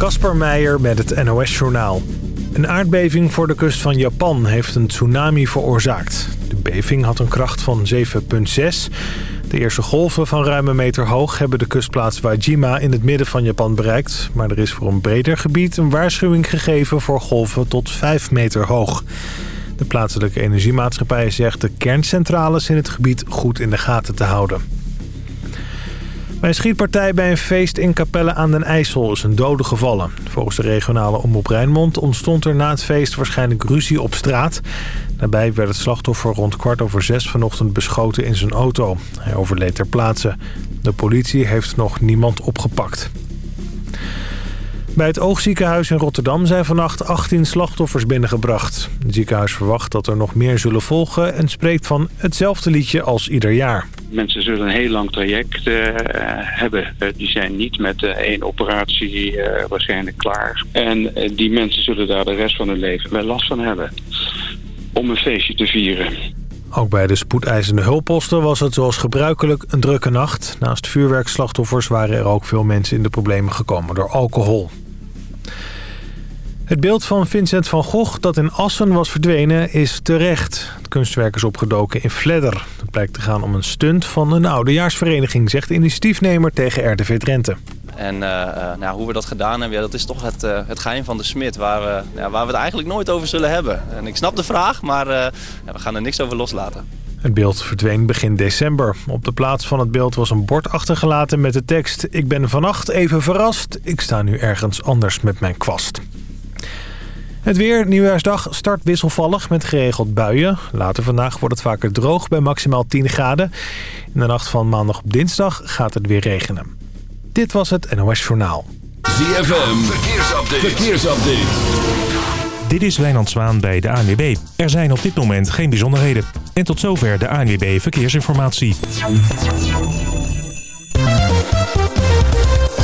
Kasper Meijer met het NOS-journaal. Een aardbeving voor de kust van Japan heeft een tsunami veroorzaakt. De beving had een kracht van 7,6. De eerste golven van ruim een meter hoog hebben de kustplaats Wajima in het midden van Japan bereikt. Maar er is voor een breder gebied een waarschuwing gegeven voor golven tot 5 meter hoog. De plaatselijke energiemaatschappij zegt de kerncentrales in het gebied goed in de gaten te houden. Bij een schietpartij bij een feest in Capelle aan den IJssel is een dode gevallen. Volgens de regionale omroep Rijnmond ontstond er na het feest waarschijnlijk ruzie op straat. Daarbij werd het slachtoffer rond kwart over zes vanochtend beschoten in zijn auto. Hij overleed ter plaatse. De politie heeft nog niemand opgepakt. Bij het oogziekenhuis in Rotterdam zijn vannacht 18 slachtoffers binnengebracht. Het ziekenhuis verwacht dat er nog meer zullen volgen... en spreekt van hetzelfde liedje als ieder jaar. Mensen zullen een heel lang traject uh, hebben. Uh, die zijn niet met één operatie waarschijnlijk klaar. En die mensen zullen daar de rest van hun leven wel last van hebben. Om een feestje te vieren. Ook bij de spoedeisende hulpposten was het zoals gebruikelijk een drukke nacht. Naast vuurwerkslachtoffers waren er ook veel mensen in de problemen gekomen door alcohol. Het beeld van Vincent van Gogh dat in Assen was verdwenen is terecht. Het kunstwerk is opgedoken in Vledder. Het blijkt te gaan om een stunt van een oudejaarsvereniging... zegt de initiatiefnemer tegen RTV Drenthe. En uh, nou, hoe we dat gedaan hebben, ja, dat is toch het, uh, het geheim van de smid... Waar we, ja, waar we het eigenlijk nooit over zullen hebben. En ik snap de vraag, maar ja, we gaan er niks over loslaten. Het beeld verdween begin december. Op de plaats van het beeld was een bord achtergelaten met de tekst... Ik ben vannacht even verrast, ik sta nu ergens anders met mijn kwast. Het weer, nieuwjaarsdag, start wisselvallig met geregeld buien. Later vandaag wordt het vaker droog bij maximaal 10 graden. In de nacht van maandag op dinsdag gaat het weer regenen. Dit was het NOS Journaal. ZFM, verkeersupdate. verkeersupdate. Dit is Wijnand Zwaan bij de ANWB. Er zijn op dit moment geen bijzonderheden. En tot zover de ANWB Verkeersinformatie.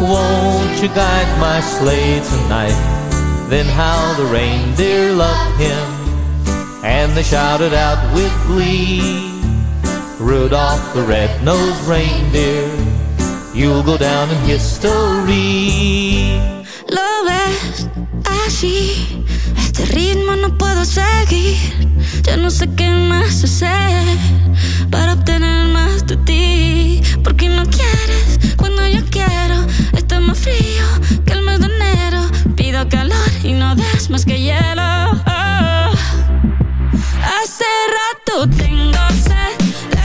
won't you guide my sleigh tonight? Then how the reindeer loved him, and they shouted out with glee, Rudolph the red-nosed reindeer, you'll go down in history. Lo ves así, este ritmo no puedo seguir. Ya no sé qué más hacer para de ti. Porque no quieres cuando yo quiero. Está más frío que el mes de enero. Pido calor y no das más que hielo. Oh. Hace rato tengo sed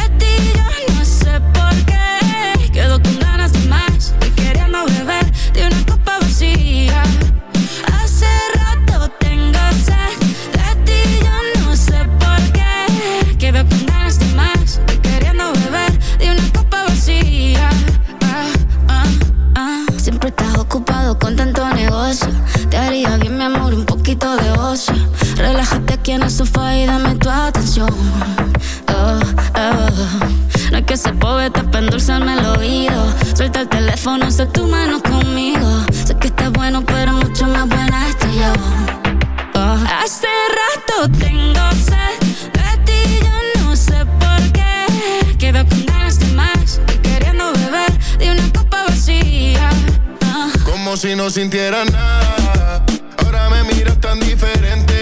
Oh, oh. No es que ese poeta para endulzarme el oído. Suelta el teléfono, sé tu mano conmigo. Sé que estás bueno, pero mucho más buena estoy yo. Oh. Hace rato tengo sed de ti, yo no sé por qué. Quedo con ganas de más y queriendo beber de una copa vacía. Como si no sintiera nada. Ahora me miras tan diferente.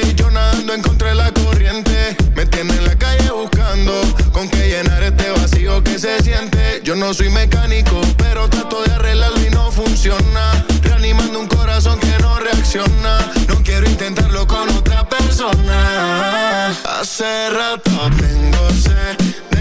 Y yo nadando en contra de la corriente. Me tiene en la calle buscando con qué llenar este vacío que se siente. Yo no soy mecánico, pero trato de arreglarlo y no funciona. Reanimando un corazón que no reacciona. No quiero intentarlo con otra persona. Hace rato tengo sed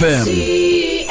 ZFM.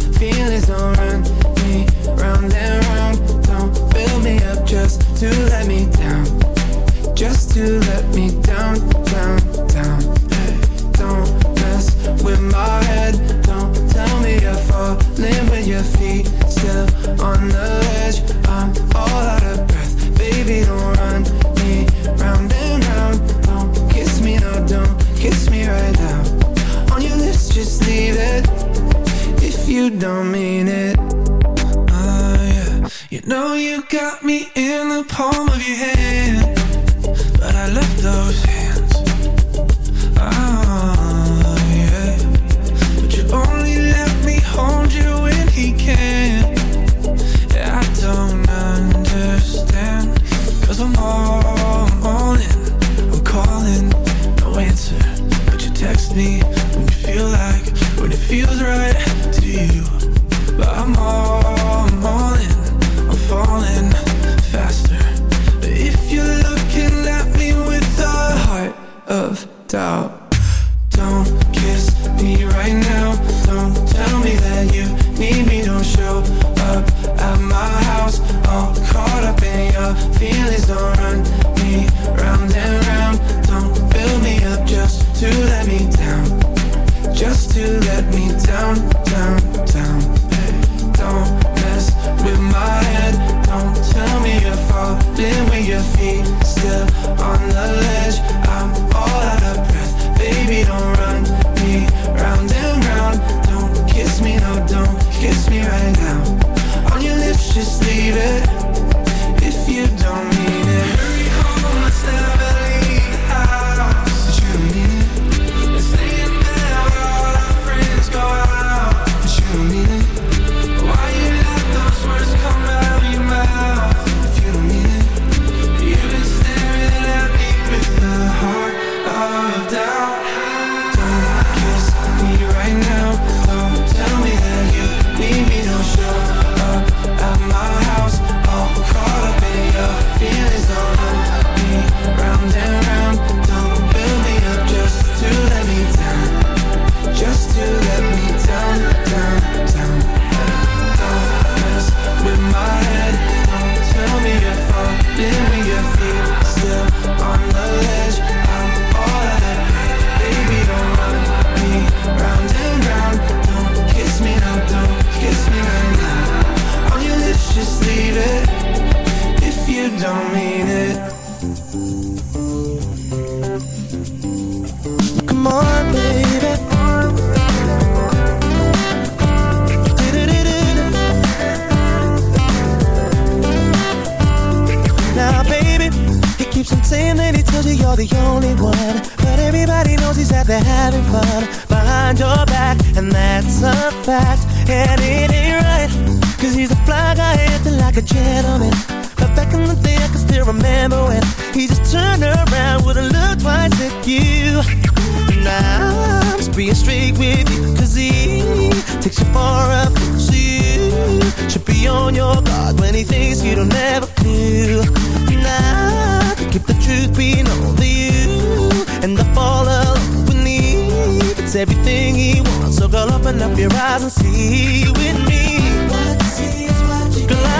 feel don't mean it. Only you, and I fall alone beneath. It's everything he wants, so girl, open up your eyes and see with me. Girl, I know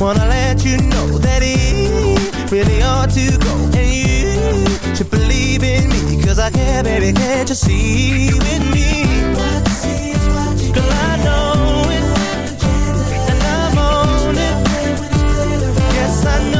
wanna let you know that it really ought to go. And you should believe in me. Cause I care, baby, can't you see with me? Girl, I know it, and I'm on it. Yes, I know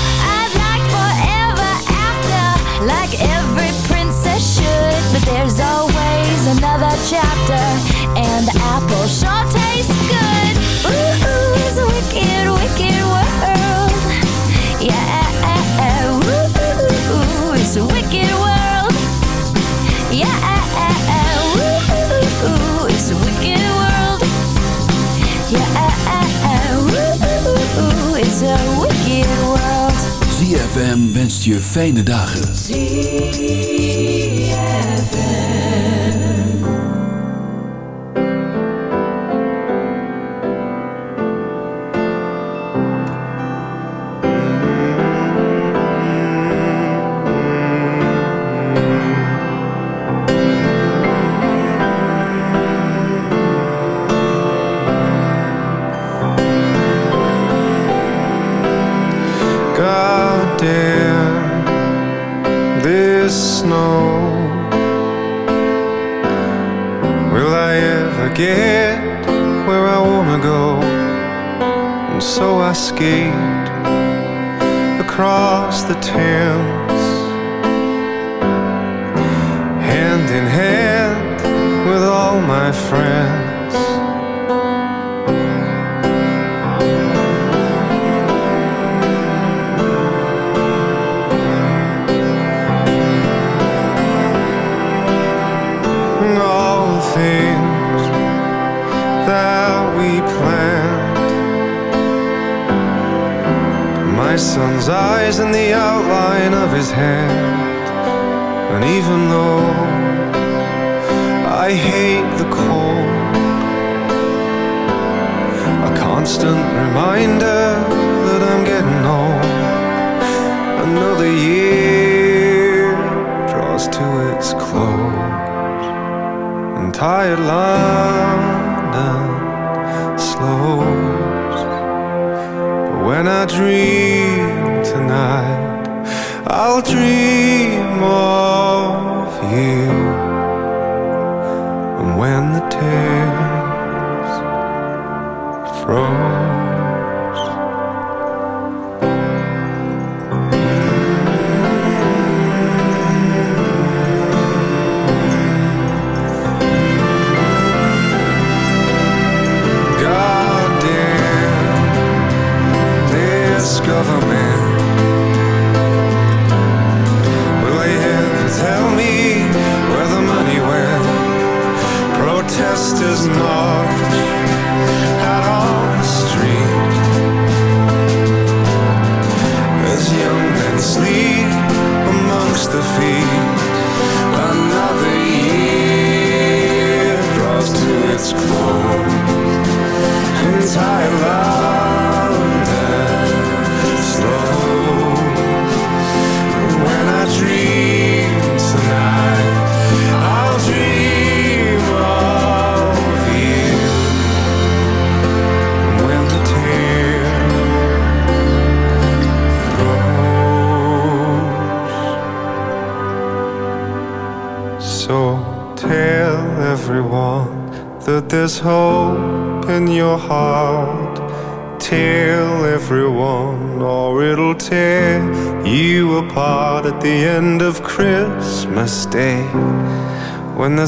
there's always another chapter, and the apple sure tastes good. Ooh, ooh it's a wicked, wicked world. Yeah, ooh, it's a wicked world. Yeah, ooh, it's a wicked world. Yeah, ooh, it's a wicked world. ZFM wenst je fijne dagen. God I skate across the Thames, hand in hand with all my friends. My son's eyes and the outline of his hand. And even though I hate the cold, a constant reminder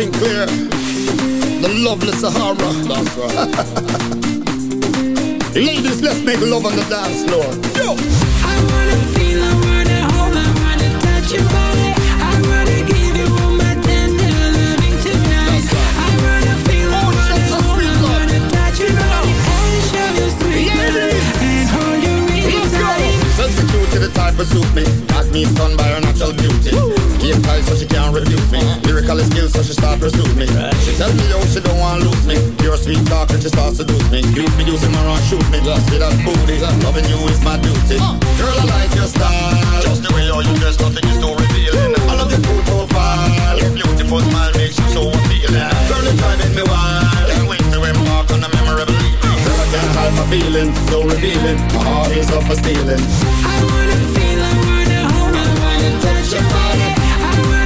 Sinclair. The lovely Sahara. That's right. Ladies, let's make love on the dance floor. Yo! I wanna feel, I wanna hold, I wanna touch your body. Type of suit me. Got me stunned by her natural beauty. Game tight so she can't refuse me. Lyrical skills so she start pursue me. She tell me yo she don't want lose me. Pure sweet talk and she start seduce me. You be using my run shoot me. See that booty. Loving you is my duty. Girl I like your style. Just the way you you dress, nothing is too revealing. I love your cool profile. Your beautiful smile makes you so appealing. Girl it's driving me wild. Can't wait to embark on a memorable evening. Can't hide my feelings, so revealing. My heart is up for stealing. I wanna feel, I wanna hold, I wanna touch your body. I wanna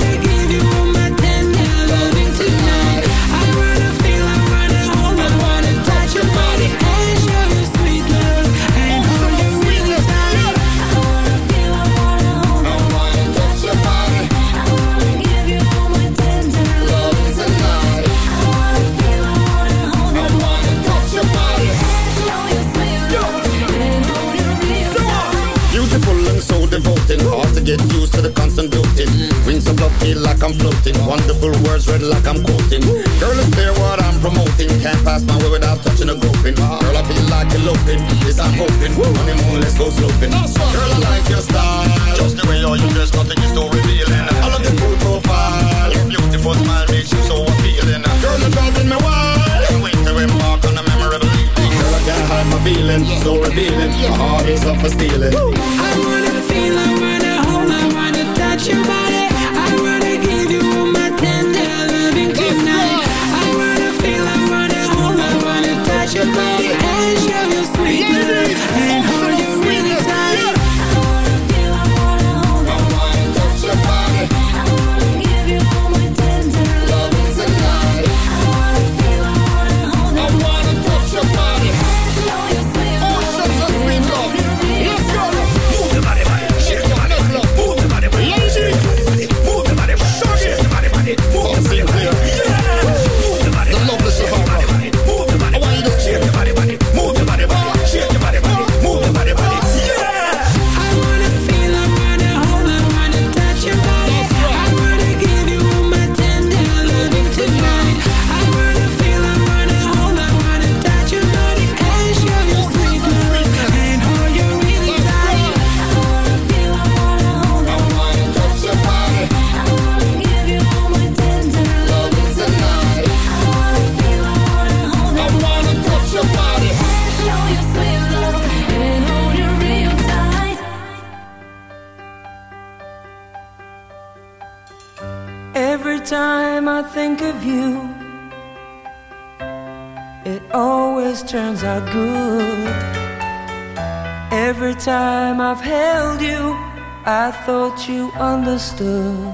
to get used to the constant gloating. Wings of love feel like I'm floating. Wonderful words read like I'm quoting. Girl, it's clear what I'm promoting. Can't pass my way without touching a groping. Girl, I feel like eloping. This I'm hoping. Honeymoon, let's go sloping. Girl, I like your style. Just the way you you dress, nothing is too revealing. I love your cool profile. Your beautiful smile makes you so appealing. Girl, you're driving me wild. Can't wait to embark on a memorable evening. Girl, I can't hide my feelings. So revealing. My heart is up for stealing. I wanna feel, I your body. You understood.